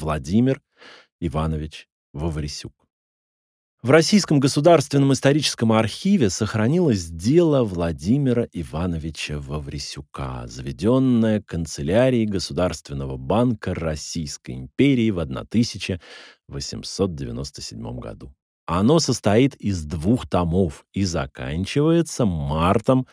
Владимир Иванович Ваврисюк. В Российском государственном историческом архиве сохранилось дело Владимира Ивановича Ваврисюка, заведенное канцелярией Государственного банка Российской империи в 1897 году. Оно состоит из двух томов и заканчивается мартом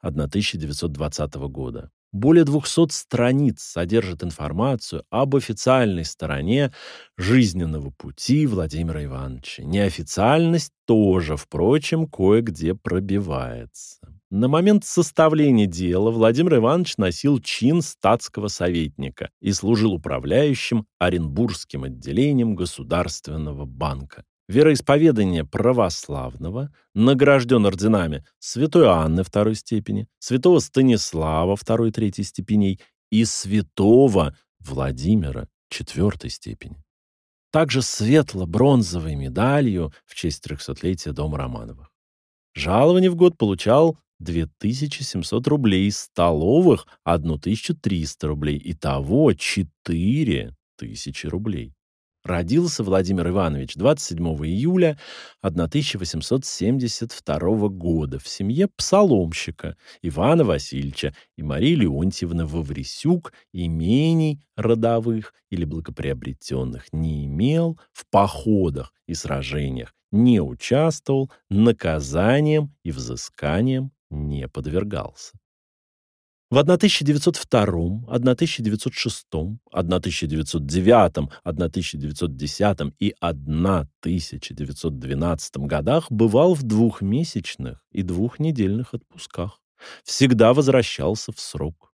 1920 года. Более 200 страниц содержит информацию об официальной стороне жизненного пути Владимира Ивановича. Неофициальность тоже, впрочем, кое-где пробивается. На момент составления дела Владимир Иванович носил чин статского советника и служил управляющим Оренбургским отделением Государственного банка вероисповедания православного, награжден орденами святой Анны второй степени, святого Станислава второй третьей степеней и святого Владимира четвертой степени. Также светло-бронзовой медалью в честь 300-летия Дома Романовых. Жалование в год получал 2700 рублей, столовых — 1300 рублей, итого 4000 рублей. Родился Владимир Иванович 27 июля 1872 года в семье псаломщика Ивана Васильевича и Марии Леонтьевны Ваврисюк имений родовых или благоприобретенных не имел, в походах и сражениях не участвовал, наказанием и взысканием не подвергался. В 1902, 1906, 1909, 1910 и 1912 годах бывал в двухмесячных и двухнедельных отпусках. Всегда возвращался в срок.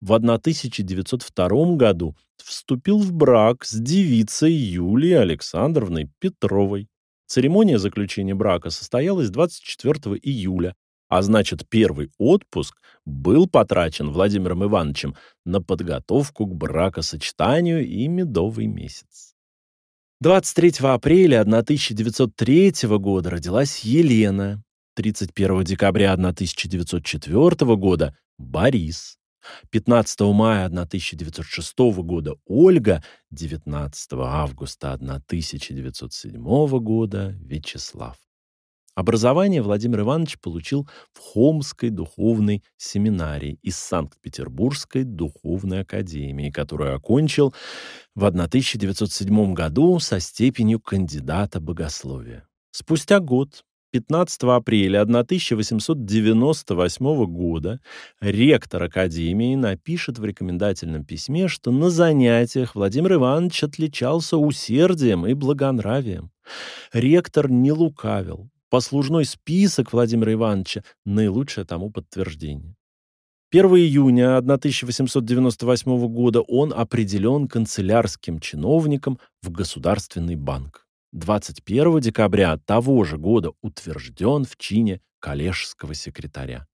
В 1902 году вступил в брак с девицей Юлией Александровной Петровой. Церемония заключения брака состоялась 24 июля а значит, первый отпуск был потрачен Владимиром Ивановичем на подготовку к бракосочетанию и медовый месяц. 23 апреля 1903 года родилась Елена, 31 декабря 1904 года Борис, 15 мая 1906 года Ольга, 19 августа 1907 года Вячеслав. Образование Владимир Иванович получил в Хомской духовной семинарии из Санкт-Петербургской духовной академии, которую окончил в 1907 году со степенью кандидата богословия. Спустя год, 15 апреля 1898 года, ректор Академии напишет в рекомендательном письме, что на занятиях Владимир Иванович отличался усердием и благонравием. Ректор не лукавил, Послужной список Владимира Ивановича – наилучшее тому подтверждение. 1 июня 1898 года он определен канцелярским чиновником в Государственный банк. 21 декабря того же года утвержден в чине коллежского секретаря.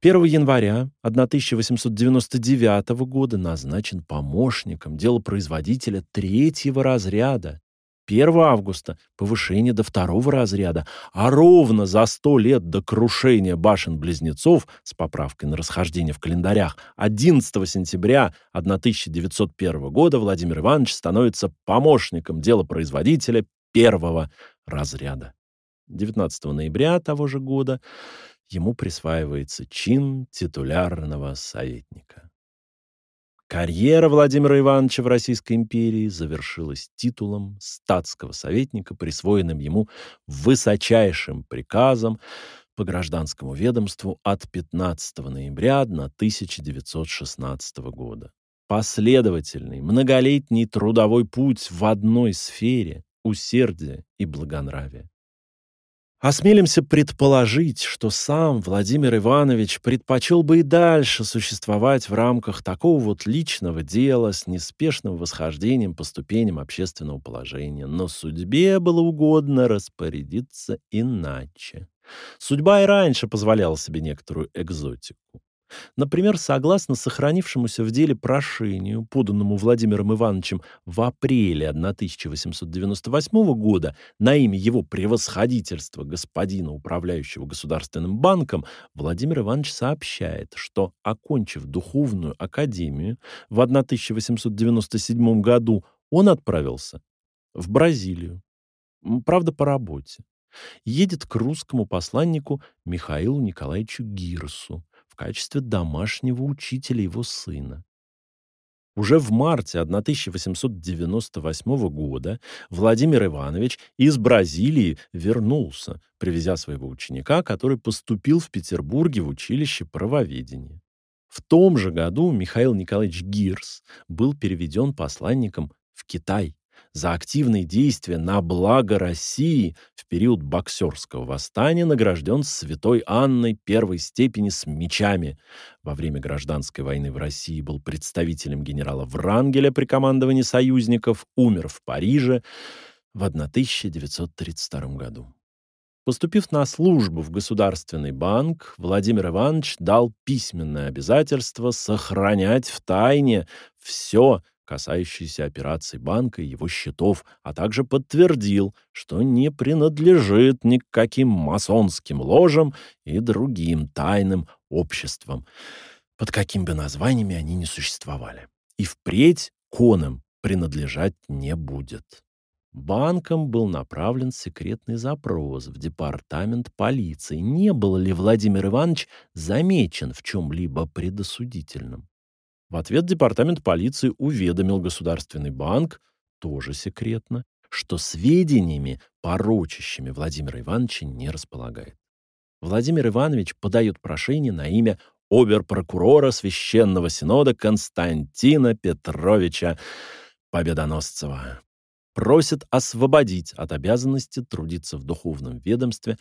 1 января 1899 года назначен помощником делопроизводителя третьего разряда 1 августа повышение до второго разряда, а ровно за 100 лет до крушения башен-близнецов с поправкой на расхождение в календарях 11 сентября 1901 года Владимир Иванович становится помощником делопроизводителя первого разряда. 19 ноября того же года ему присваивается чин титулярного советника. Карьера Владимира Ивановича в Российской империи завершилась титулом статского советника, присвоенным ему высочайшим приказом по гражданскому ведомству от 15 ноября 1916 года. Последовательный, многолетний трудовой путь в одной сфере – усердие и благонравие. Осмелимся предположить, что сам Владимир Иванович предпочел бы и дальше существовать в рамках такого вот личного дела с неспешным восхождением по ступеням общественного положения, но судьбе было угодно распорядиться иначе. Судьба и раньше позволяла себе некоторую экзотику. Например, согласно сохранившемуся в деле прошению, поданному Владимиром Ивановичем в апреле 1898 года на имя его превосходительства господина, управляющего Государственным банком, Владимир Иванович сообщает, что, окончив духовную академию в 1897 году, Он отправился в Бразилию, правда, по работе. Едет к русскому посланнику Михаилу Николаевичу Гирсу в качестве домашнего учителя его сына. Уже в марте 1898 года Владимир Иванович из Бразилии вернулся, привезя своего ученика, который поступил в Петербурге в училище правоведения. В том же году Михаил Николаевич Гирс был переведен посланником в Китай за активные действия на благо России в период боксерского восстания награжден святой Анной первой степени с мечами. Во время гражданской войны в России был представителем генерала Врангеля при командовании союзников, умер в Париже в 1932 году. Поступив на службу в Государственный банк, Владимир Иванович дал письменное обязательство сохранять в тайне все, касающиеся операций банка и его счетов, а также подтвердил, что не принадлежит ни к каким масонским ложам и другим тайным обществам, под каким бы названиями они ни существовали. И впредь конам принадлежать не будет. Банком был направлен секретный запрос в департамент полиции, не был ли Владимир Иванович замечен в чем-либо предосудительном. В ответ департамент полиции уведомил Государственный банк, тоже секретно, что сведениями, порочащими Владимира Ивановича, не располагает. Владимир Иванович подает прошение на имя обер-прокурора Священного Синода Константина Петровича Победоносцева просит освободить от обязанности трудиться в духовном ведомстве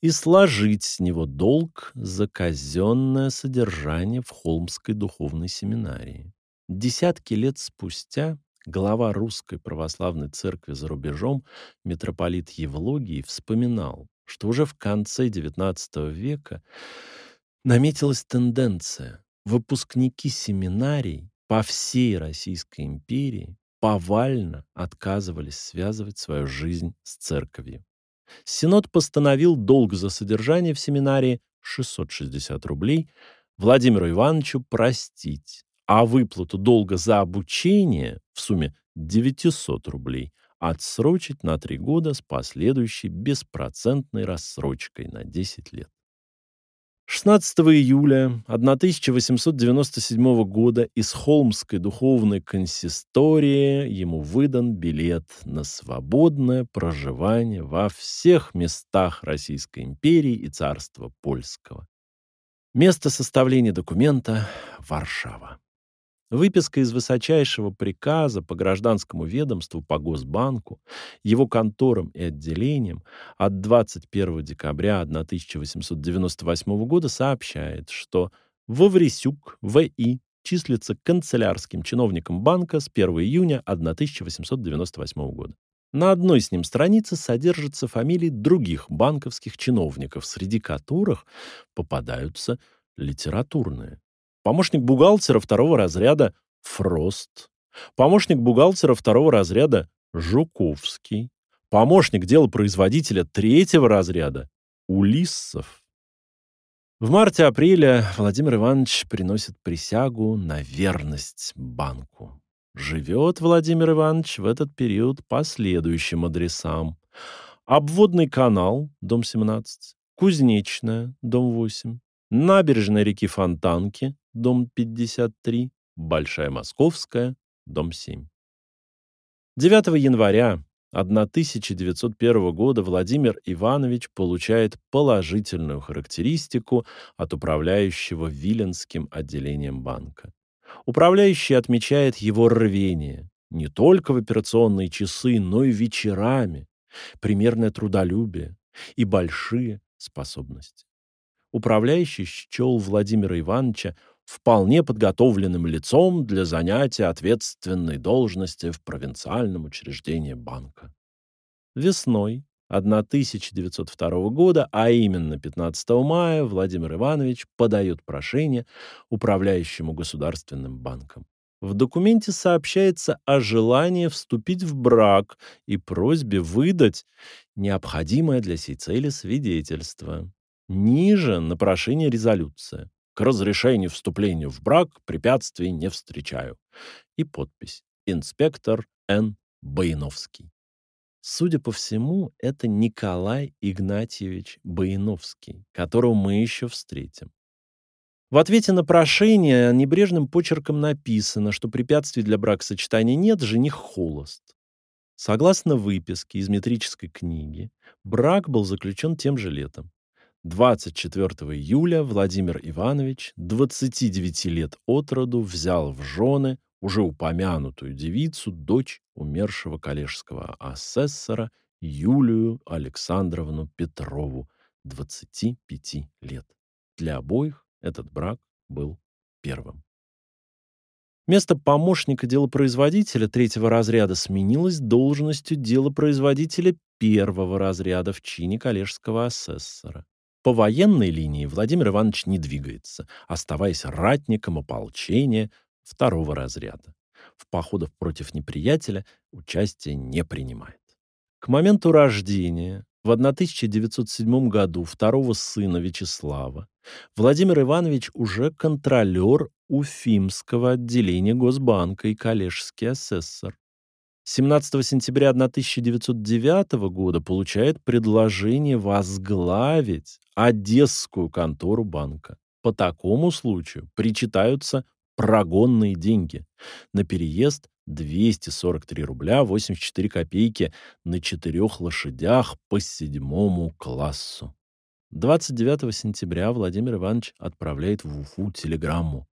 и сложить с него долг за казенное содержание в Холмской духовной семинарии. Десятки лет спустя глава Русской Православной Церкви за рубежом митрополит Евлогий вспоминал, что уже в конце XIX века наметилась тенденция. Выпускники семинарий по всей Российской империи повально отказывались связывать свою жизнь с церковью. Синод постановил долг за содержание в семинарии 660 рублей Владимиру Ивановичу простить, а выплату долга за обучение в сумме 900 рублей отсрочить на три года с последующей беспроцентной рассрочкой на 10 лет. 16 июля 1897 года из Холмской духовной консистории ему выдан билет на свободное проживание во всех местах Российской империи и царства польского. Место составления документа — Варшава. Выписка из высочайшего приказа по гражданскому ведомству по Госбанку, его конторам и отделениям от 21 декабря 1898 года сообщает, что Ваврисюк В.И. числится канцелярским чиновником банка с 1 июня 1898 года. На одной с ним странице содержатся фамилии других банковских чиновников, среди которых попадаются литературные помощник бухгалтера второго разряда Фрост, помощник бухгалтера второго разряда Жуковский, помощник делопроизводителя третьего разряда Улиссов. В марте-апреле Владимир Иванович приносит присягу на верность банку. Живет Владимир Иванович в этот период по следующим адресам. Обводный канал, дом 17, Кузнечная, дом 8, Набережная реки Фонтанки, дом 53, Большая Московская, дом 7. 9 января 1901 года Владимир Иванович получает положительную характеристику от управляющего Виленским отделением банка. Управляющий отмечает его рвение не только в операционные часы, но и вечерами, примерное трудолюбие и большие способности. Управляющий счел Владимира Ивановича вполне подготовленным лицом для занятия ответственной должности в провинциальном учреждении банка. Весной 1902 года, а именно 15 мая, Владимир Иванович подает прошение управляющему государственным банком. В документе сообщается о желании вступить в брак и просьбе выдать необходимое для сей цели свидетельство. Ниже на прошение резолюция. К разрешению вступления в брак препятствий не встречаю. И подпись. Инспектор Н. Баяновский. Судя по всему, это Николай Игнатьевич Баяновский, которого мы еще встретим. В ответе на прошение небрежным почерком написано, что препятствий для бракосочетания нет, жених холост. Согласно выписке из метрической книги, брак был заключен тем же летом. 24 июля Владимир Иванович, 29 лет от роду, взял в жены уже упомянутую девицу, дочь умершего коллежского асессора Юлию Александровну Петрову, 25 лет. Для обоих этот брак был первым. Место помощника делопроизводителя третьего разряда сменилось должностью делопроизводителя первого разряда в чине коллежского асессора. По военной линии Владимир Иванович не двигается, оставаясь ратником ополчения второго разряда. В походах против неприятеля участие не принимает. К моменту рождения в 1907 году второго сына Вячеслава Владимир Иванович уже контролер Уфимского отделения Госбанка и коллежский асессор. 17 сентября 1909 года получает предложение возглавить Одесскую контору банка. По такому случаю причитаются прогонные деньги. На переезд 243 рубля 84 копейки на четырех лошадях по седьмому классу. 29 сентября Владимир Иванович отправляет в Уфу телеграмму.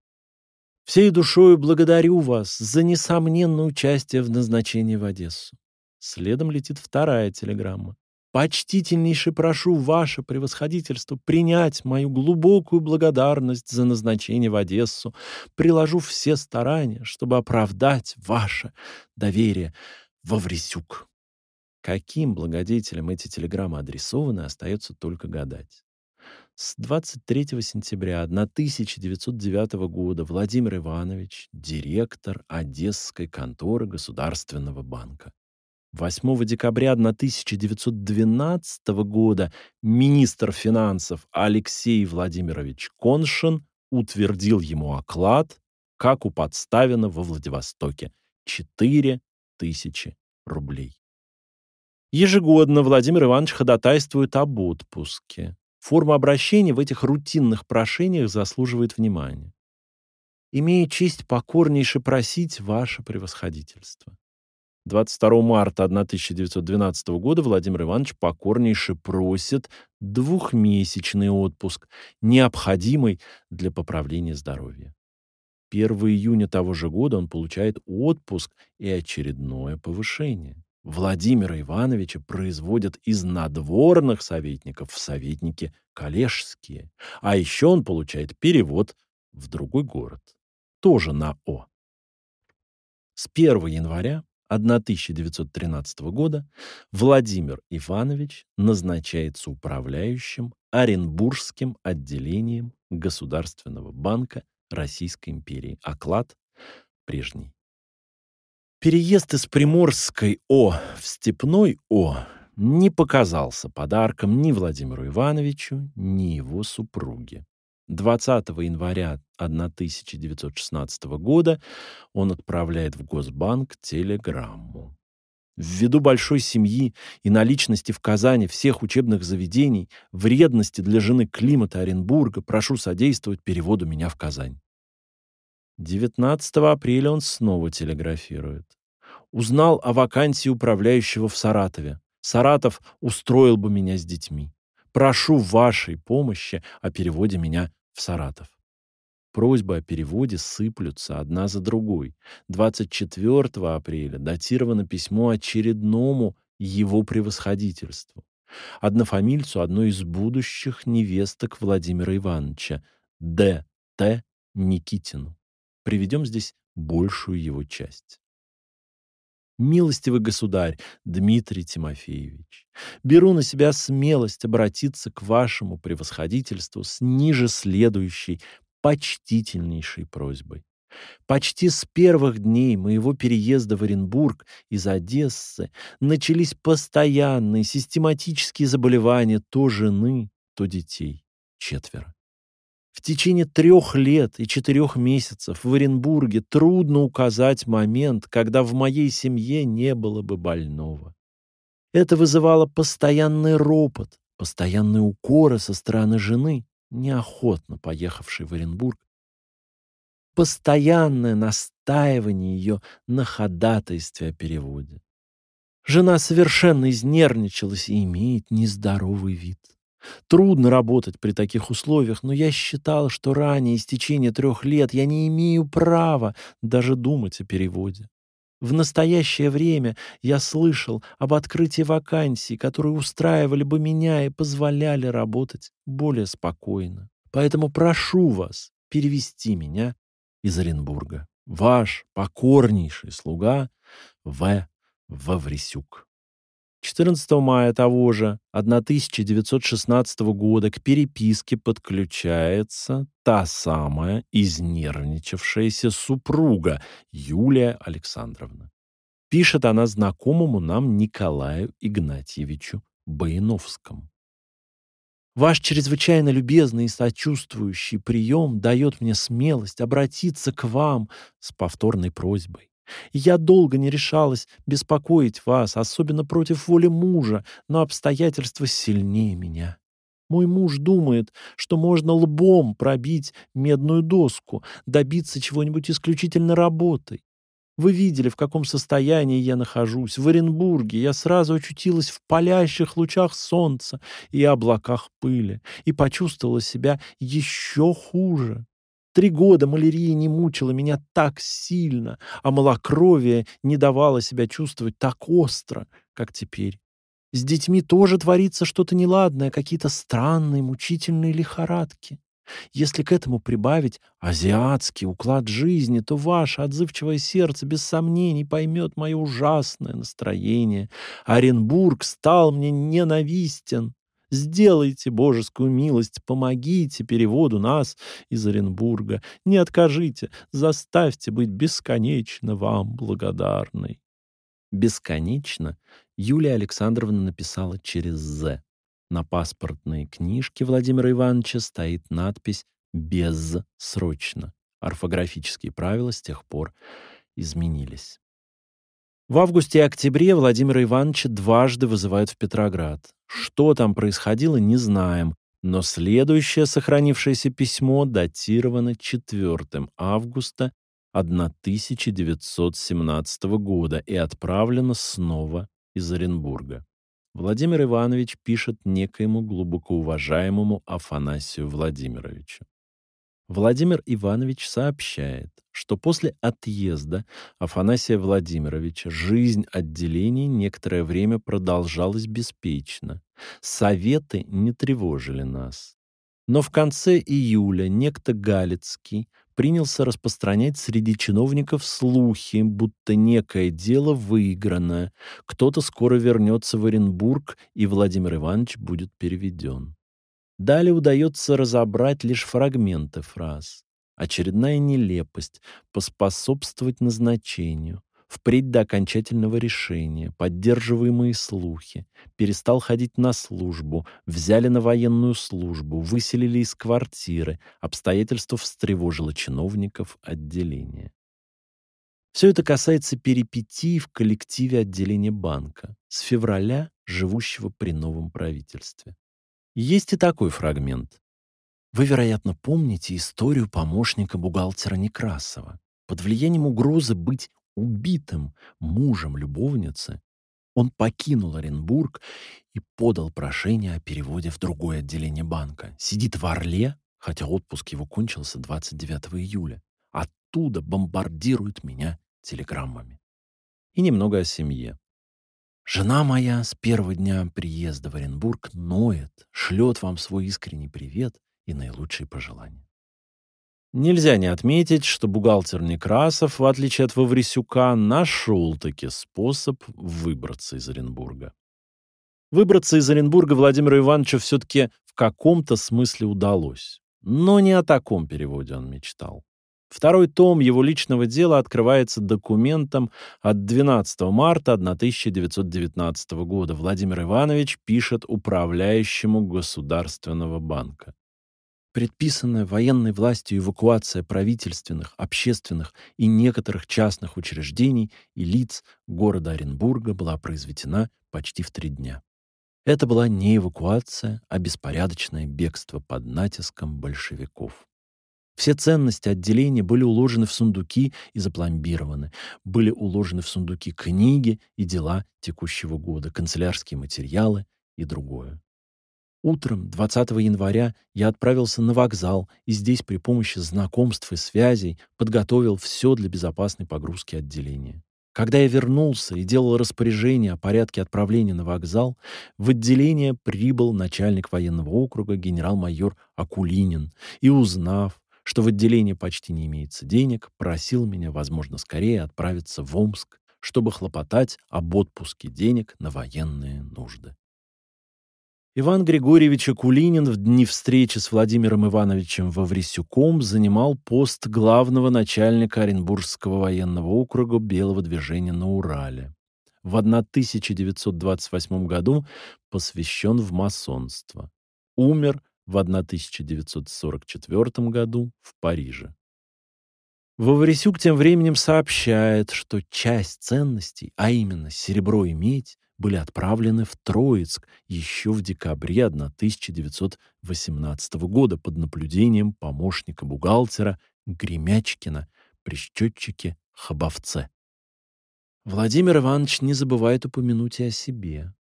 «Всей душою благодарю вас за несомненное участие в назначении в Одессу». Следом летит вторая телеграмма. Почтительнейше прошу ваше превосходительство принять мою глубокую благодарность за назначение в Одессу. Приложу все старания, чтобы оправдать ваше доверие во Вресюк. Каким благодетелям эти телеграммы адресованы, остается только гадать. С 23 сентября 1909 года Владимир Иванович, директор Одесской конторы Государственного банка. 8 декабря 1912 года министр финансов Алексей Владимирович Коншин утвердил ему оклад, как у Подставина во Владивостоке – 4 тысячи рублей. Ежегодно Владимир Иванович ходатайствует об отпуске. Форма обращения в этих рутинных прошениях заслуживает внимания. «Имею честь покорнейше просить ваше превосходительство». 22 марта 1912 года Владимир Иванович покорнейше просит двухмесячный отпуск, необходимый для поправления здоровья. 1 июня того же года он получает отпуск и очередное повышение. Владимира Ивановича производят из надворных советников в советники коллежские, а еще он получает перевод в другой город, тоже на О. С 1 января 1913 года Владимир Иванович назначается управляющим Оренбургским отделением Государственного банка Российской империи. Оклад прежний. Переезд из Приморской О в Степной О не показался подарком ни Владимиру Ивановичу, ни его супруге. 20 января 1916 года он отправляет в Госбанк телеграмму. Ввиду большой семьи и наличности в Казани всех учебных заведений, вредности для жены климата Оренбурга, прошу содействовать переводу меня в Казань. 19 апреля он снова телеграфирует. Узнал о вакансии управляющего в Саратове. Саратов устроил бы меня с детьми. Прошу вашей помощи о переводе меня в Саратов. Просьбы о переводе сыплются одна за другой. 24 апреля датировано письмо очередному его превосходительству. Однофамильцу одной из будущих невесток Владимира Ивановича, Д. Т. Никитину. Приведем здесь большую его часть. Милостивый государь Дмитрий Тимофеевич, беру на себя смелость обратиться к вашему превосходительству с ниже следующей почтительнейшей просьбой. Почти с первых дней моего переезда в Оренбург из Одессы начались постоянные систематические заболевания то жены, то детей. Четверо. В течение трех лет и четырех месяцев в Оренбурге трудно указать момент, когда в моей семье не было бы больного. Это вызывало постоянный ропот, постоянные укоры со стороны жены, неохотно поехавшей в Оренбург, постоянное настаивание ее на ходатайстве о переводе. Жена совершенно изнервничалась и имеет нездоровый вид. Трудно работать при таких условиях, но я считал, что ранее истечения трех лет я не имею права даже думать о переводе. В настоящее время я слышал об открытии вакансий, которые устраивали бы меня и позволяли работать более спокойно. Поэтому прошу вас перевести меня из Оренбурга. Ваш покорнейший слуга В. Ваврисюк. 14 мая того же 1916 года к переписке подключается та самая изнервничавшаяся супруга Юлия Александровна. Пишет она знакомому нам Николаю Игнатьевичу Баяновскому. Ваш чрезвычайно любезный и сочувствующий прием дает мне смелость обратиться к вам с повторной просьбой. Я долго не решалась беспокоить вас, особенно против воли мужа, но обстоятельства сильнее меня. Мой муж думает, что можно лбом пробить медную доску, добиться чего-нибудь исключительно работой. Вы видели, в каком состоянии я нахожусь. В Оренбурге я сразу очутилась в палящих лучах солнца и облаках пыли и почувствовала себя еще хуже. Три года малярия не мучила меня так сильно, а малокровие не давало себя чувствовать так остро, как теперь. С детьми тоже творится что-то неладное, какие-то странные, мучительные лихорадки. Если к этому прибавить азиатский уклад жизни, то ваше отзывчивое сердце без сомнений поймет мое ужасное настроение. Оренбург стал мне ненавистен. Сделайте божескую милость, помогите переводу нас из Оренбурга. Не откажите, заставьте быть бесконечно вам благодарной. Бесконечно Юлия Александровна написала через «З». На паспортной книжке Владимира Ивановича стоит надпись «Безсрочно». Орфографические правила с тех пор изменились. В августе и октябре Владимира Ивановича дважды вызывают в Петроград. Что там происходило, не знаем, но следующее сохранившееся письмо датировано 4 августа 1917 года и отправлено снова из Оренбурга. Владимир Иванович пишет некоему глубоко уважаемому Афанасию Владимировичу. Владимир Иванович сообщает, что после отъезда Афанасия Владимировича жизнь отделений некоторое время продолжалась беспечно. Советы не тревожили нас. Но в конце июля некто Галицкий принялся распространять среди чиновников слухи, будто некое дело выиграно, кто-то скоро вернется в Оренбург, и Владимир Иванович будет переведен. Далее удается разобрать лишь фрагменты фраз. Очередная нелепость поспособствовать назначению, впредь до окончательного решения, поддерживаемые слухи, перестал ходить на службу, взяли на военную службу, выселили из квартиры, обстоятельство встревожило чиновников отделения. Все это касается перипетий в коллективе отделения банка с февраля, живущего при новом правительстве. Есть и такой фрагмент. Вы, вероятно, помните историю помощника бухгалтера Некрасова. Под влиянием угрозы быть убитым мужем любовницы он покинул Оренбург и подал прошение о переводе в другое отделение банка. Сидит в Орле, хотя отпуск его кончился 29 июля. Оттуда бомбардирует меня телеграммами. И немного о семье. Жена моя с первого дня приезда в Оренбург ноет, шлет вам свой искренний привет и наилучшие пожелания. Нельзя не отметить, что бухгалтер Некрасов, в отличие от Ваврисюка, нашел-таки способ выбраться из Оренбурга. Выбраться из Оренбурга Владимиру Ивановичу все-таки в каком-то смысле удалось. Но не о таком переводе он мечтал. Второй том его личного дела открывается документом от 12 марта 1919 года. Владимир Иванович пишет управляющему Государственного банка. Предписанная военной властью эвакуация правительственных, общественных и некоторых частных учреждений и лиц города Оренбурга была произведена почти в три дня. Это была не эвакуация, а беспорядочное бегство под натиском большевиков. Все ценности отделения были уложены в сундуки и запломбированы. Были уложены в сундуки книги и дела текущего года, канцелярские материалы и другое. Утром 20 января я отправился на вокзал и здесь при помощи знакомств и связей подготовил все для безопасной погрузки отделения. Когда я вернулся и делал распоряжение о порядке отправления на вокзал, в отделение прибыл начальник военного округа генерал-майор Акулинин и, узнав, что в отделении почти не имеется денег, просил меня, возможно, скорее отправиться в Омск, чтобы хлопотать об отпуске денег на военные нужды. Иван Григорьевич Акулинин в дни встречи с Владимиром Ивановичем Ваврисюком занимал пост главного начальника Оренбургского военного округа Белого движения на Урале. В 1928 году посвящен в масонство. Умер в 1944 году в Париже. Ваврисюк тем временем сообщает, что часть ценностей, а именно серебро и медь, были отправлены в Троицк еще в декабре 1918 года под наблюдением помощника бухгалтера Гремячкина при счетчике Хабовце. Владимир Иванович не забывает упомянуть и о себе.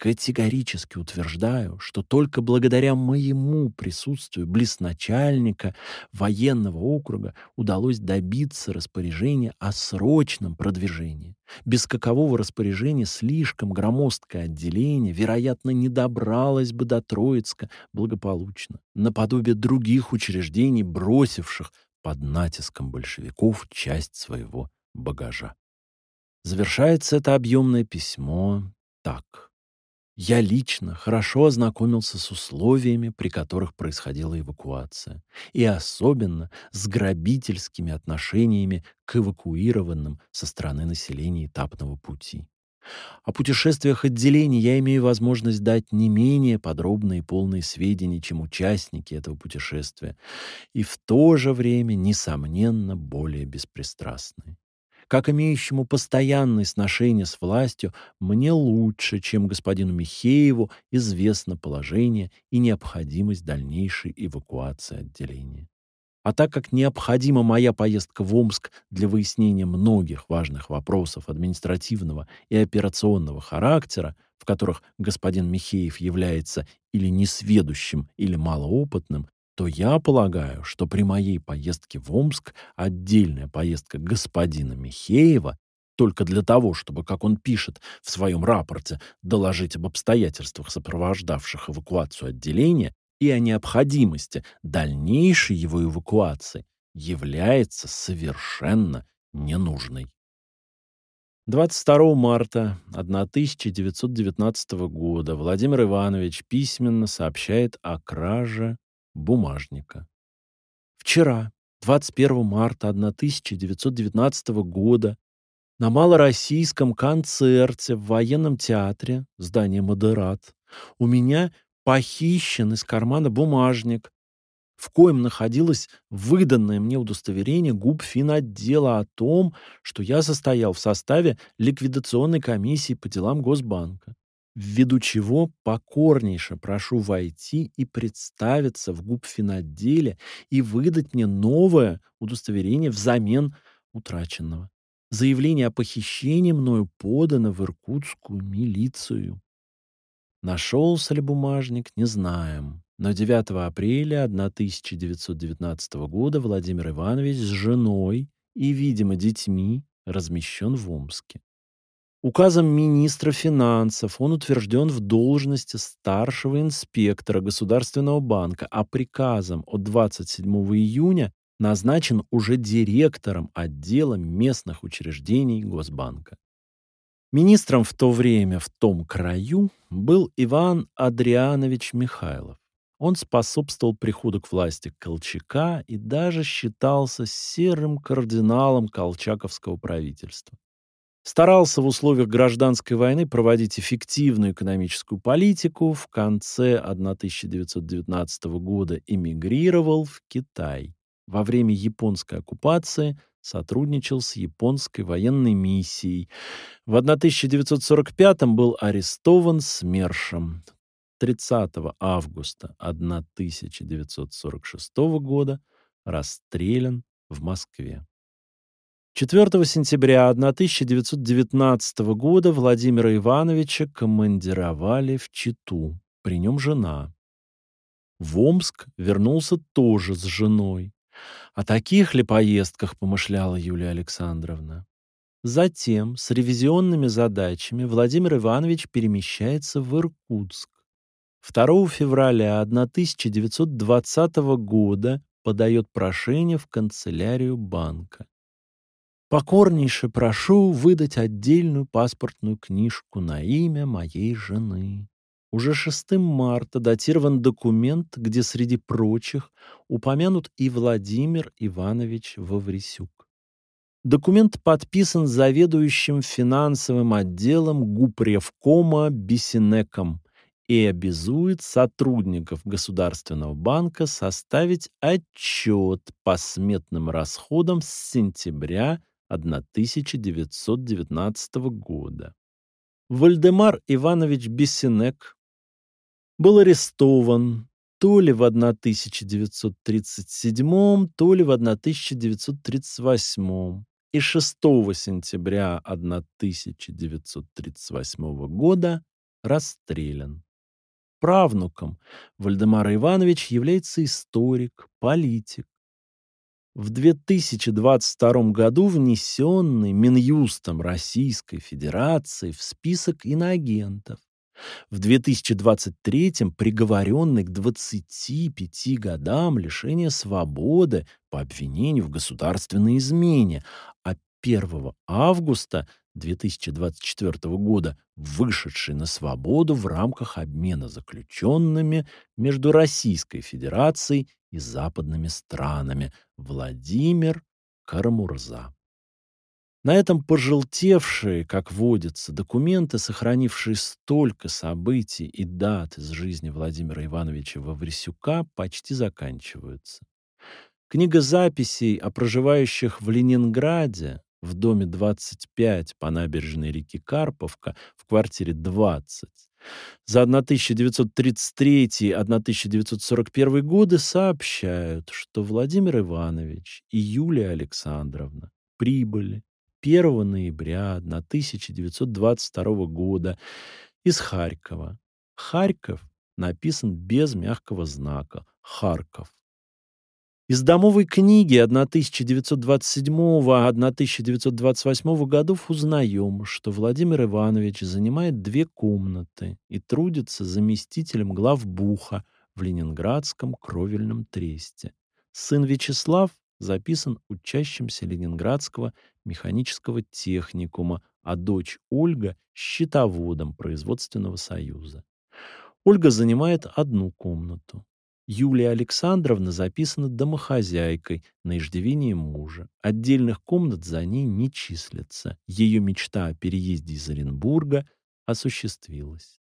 Категорически утверждаю, что только благодаря моему присутствию близ начальника военного округа удалось добиться распоряжения о срочном продвижении. Без какового распоряжения слишком громоздкое отделение, вероятно, не добралось бы до Троицка благополучно, наподобие других учреждений, бросивших под натиском большевиков часть своего багажа. Завершается это объемное письмо так. Я лично хорошо ознакомился с условиями, при которых происходила эвакуация, и особенно с грабительскими отношениями к эвакуированным со стороны населения этапного пути. О путешествиях отделений я имею возможность дать не менее подробные и полные сведения, чем участники этого путешествия, и в то же время, несомненно, более беспристрастные. Как имеющему постоянные сношения с властью, мне лучше, чем господину Михееву, известно положение и необходимость дальнейшей эвакуации отделения. А так как необходима моя поездка в Омск для выяснения многих важных вопросов административного и операционного характера, в которых господин Михеев является или несведущим, или малоопытным, то я полагаю, что при моей поездке в Омск отдельная поездка господина Михеева только для того, чтобы, как он пишет в своем рапорте, доложить об обстоятельствах, сопровождавших эвакуацию отделения, и о необходимости дальнейшей его эвакуации, является совершенно ненужной. 22 марта 1919 года Владимир Иванович письменно сообщает о краже бумажника. Вчера, 21 марта 1919 года, на малороссийском концерте в военном театре, здание «Модерат», у меня похищен из кармана бумажник, в коем находилось выданное мне удостоверение губ финотдела о том, что я состоял в составе ликвидационной комиссии по делам Госбанка ввиду чего покорнейше прошу войти и представиться в губфинотделе и выдать мне новое удостоверение взамен утраченного. Заявление о похищении мною подано в иркутскую милицию. Нашелся ли бумажник, не знаем. Но 9 апреля 1919 года Владимир Иванович с женой и, видимо, детьми размещен в Омске. Указом министра финансов он утвержден в должности старшего инспектора Государственного банка, а приказом от 27 июня назначен уже директором отдела местных учреждений Госбанка. Министром в то время в том краю был Иван Адрианович Михайлов. Он способствовал приходу к власти Колчака и даже считался серым кардиналом колчаковского правительства. Старался в условиях гражданской войны проводить эффективную экономическую политику. В конце 1919 года эмигрировал в Китай. Во время японской оккупации сотрудничал с японской военной миссией. В 1945 был арестован СМЕРШем. 30 августа 1946 года расстрелян в Москве. 4 сентября 1919 года Владимира Ивановича командировали в Читу. При нем жена. В Омск вернулся тоже с женой. О таких ли поездках помышляла Юлия Александровна? Затем с ревизионными задачами Владимир Иванович перемещается в Иркутск. 2 февраля 1920 года подает прошение в канцелярию банка. Покорнейше прошу выдать отдельную паспортную книжку на имя моей жены. Уже 6 марта датирован документ, где среди прочих упомянут и Владимир Иванович Ваврисюк. Документ подписан заведующим финансовым отделом Гупревкома Бесинеком и обязует сотрудников Государственного банка составить отчет по сметным расходам с сентября 1919 года. Вальдемар Иванович Бессинек был арестован то ли в 1937, то ли в 1938 и 6 сентября 1938 года расстрелян. Правнуком Вальдемара Иванович является историк, политик, в 2022 году внесенный Минюстом Российской Федерации в список иноагентов. В 2023 приговоренный к 25 годам лишения свободы по обвинению в государственной измене, а 1 августа 2024 года вышедший на свободу в рамках обмена заключенными между Российской Федерацией и западными странами Владимир Карамурза. На этом пожелтевшие, как водится, документы, сохранившие столько событий и дат из жизни Владимира Ивановича Ваврисюка, почти заканчиваются. Книга записей о проживающих в Ленинграде в доме 25 по набережной реки Карповка в квартире 20 за 1933-1941 годы сообщают, что Владимир Иванович и Юлия Александровна прибыли 1 ноября 1922 года из Харькова. Харьков написан без мягкого знака. Харьков. Из домовой книги 1927-1928 годов узнаем, что Владимир Иванович занимает две комнаты и трудится заместителем главбуха в Ленинградском кровельном тресте. Сын Вячеслав записан учащимся Ленинградского механического техникума, а дочь Ольга — счетоводом производственного союза. Ольга занимает одну комнату. Юлия Александровна записана домохозяйкой на иждивении мужа. Отдельных комнат за ней не числятся. Ее мечта о переезде из Оренбурга осуществилась.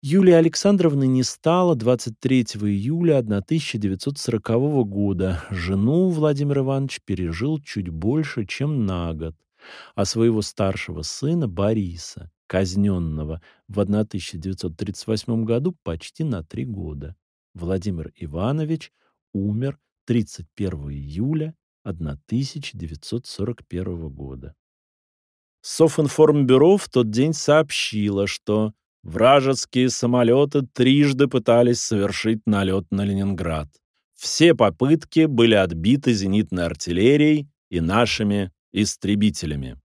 Юлия Александровна не стала 23 июля 1940 года. Жену Владимир Иванович пережил чуть больше, чем на год, а своего старшего сына Бориса, казненного в 1938 году почти на три года. Владимир Иванович умер 31 июля 1941 года. Софинформбюро в тот день сообщило, что вражеские самолеты трижды пытались совершить налет на Ленинград. Все попытки были отбиты зенитной артиллерией и нашими истребителями.